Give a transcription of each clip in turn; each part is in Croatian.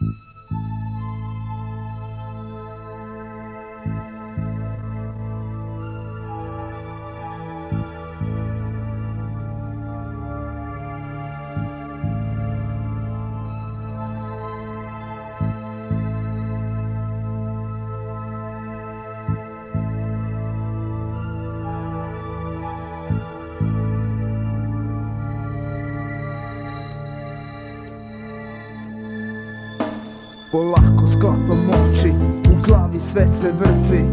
Mm-hmm. Polako sklapam oči, u glavi sve se vrti.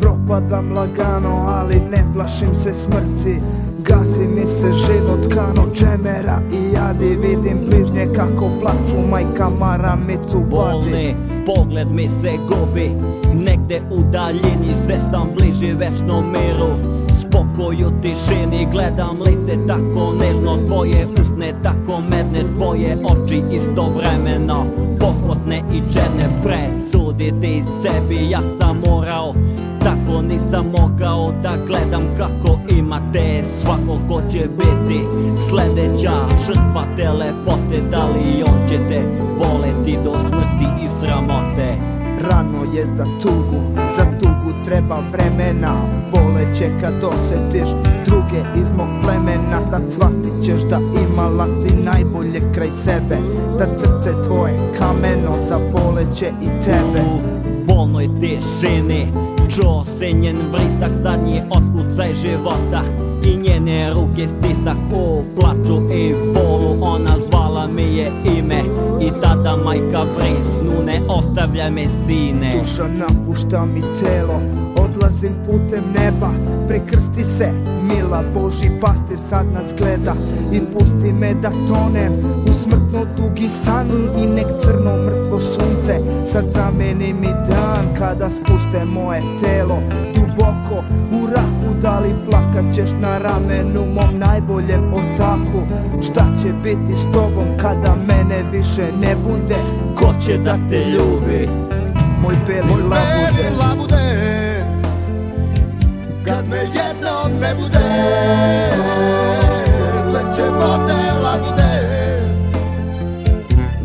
Propadam lagano, ali ne plašim se smrti. Gasi mi se život kano džemera I jadi vidim bližnje kako plaču Majka maramicu vadi. Bolni pogled mi se gubi Negde u daljini sve sam bliži večnom miru Spokoju tišini gledam lice tako nežno Tvoje usne tako medne Tvoje oči istovremeno Pohotne i černe. Presuditi sebi Ja sam morao tako nisam mogao da gledam kako imate. Svako ko će biti sljedeća žrtva telepote Da li on će te voleti do smrti i sramote Rano je za tugu, za tugu treba vremena. Boleće kad osjetiš druge iz mog plemena. Tad shvatit ćeš da imala si najbolje kraj sebe. Da srce tvoje kameno zaboleće i tebe. U bolnoj tišini Čuo se njen vrisak zadnji otkucaj života. I njene ruke stisak u plaču i bolu Ona zvala mi je ime. I tada majka vrisnu ne ostavlja me sine. Duša napušta mi telo Odlazim putem neba. Prekrsti se Mila Boži pastir sad nas gleda. I pusti me da tonem U smrtno dugi san. I nek crno mrtvo sunce Sad zameni mi dan. Kada spuste moje telo Duboko u raku Da li plakat ćeš na ramenu Mom najboljem ortaku? Šta će biti s tobom Kada mene više ne bude? Ko će da te ljubi? Moj beli Moj labude. beli labude Kad me jednom ne bude. Sve će vode labude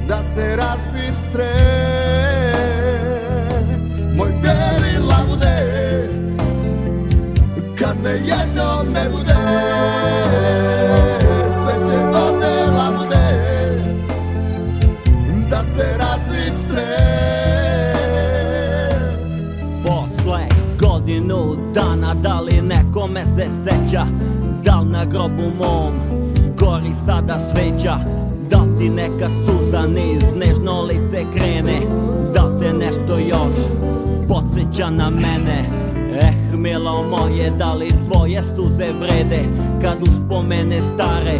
Da se razbistre jednom ne bude. Sve će vode labude Da se razbistre Posle godinu dana da li nekome se seća? Da li na grobu mom gori sada sveća? Da ti nekad suza niz nežno lice krene? Da te nešto još podsjeća na mene Eh, milo moje, da li tvoje suze vrede? Kad uspomene stare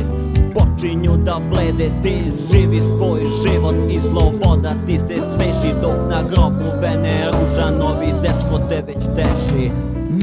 počinju da blede. Ti živi svoj život i sloboda Ti se sveši dok na grobu vene ruža. Novi dečko te već teši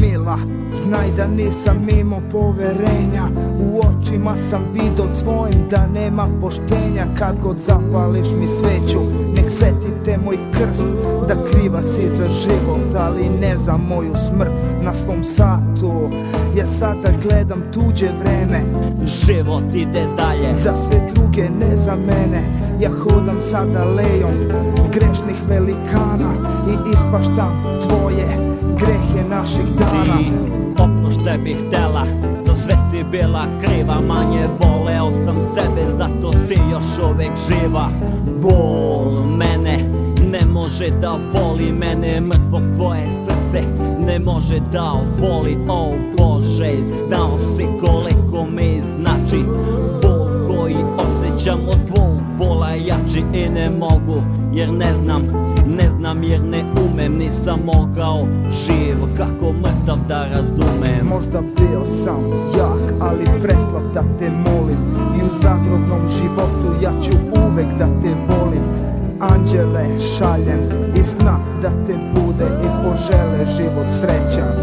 Mila, znaj da nisam imao poverenja. U očima sam vidio tvojim da nema poštenja. Kad god zapališ mi sveću, nek setite moj krst. Da kriva si za život, ali ne za moju smrt. Na svom satu Ja sada gledam tuđe vreme, Život ide dalje. Za sve druge ne za mene. Ja hodam sada lejom grešnih velikana I ispaštam tvoje grehe naših dana. Ti oprošte bih htela Za sve si bila kriva. Manje voleo sam sebe Zato si još uvek živa. Bol mene Ne može da boli mene. Mrtvo tvoje srce Ne može da voli O Bože Znao si koliko mi znači Bol koji osjećam od tvog bola jači i ne mogu Jer ne znam, ne znam jer ne umem Nisam mogao živ. Kako mrtav da razumem? Možda bio sam jak, ali preslav da te molim. I u zagrobnom životu ja ću uvek da te volim. Anđele šaljem i sna da te bude I požele život srećan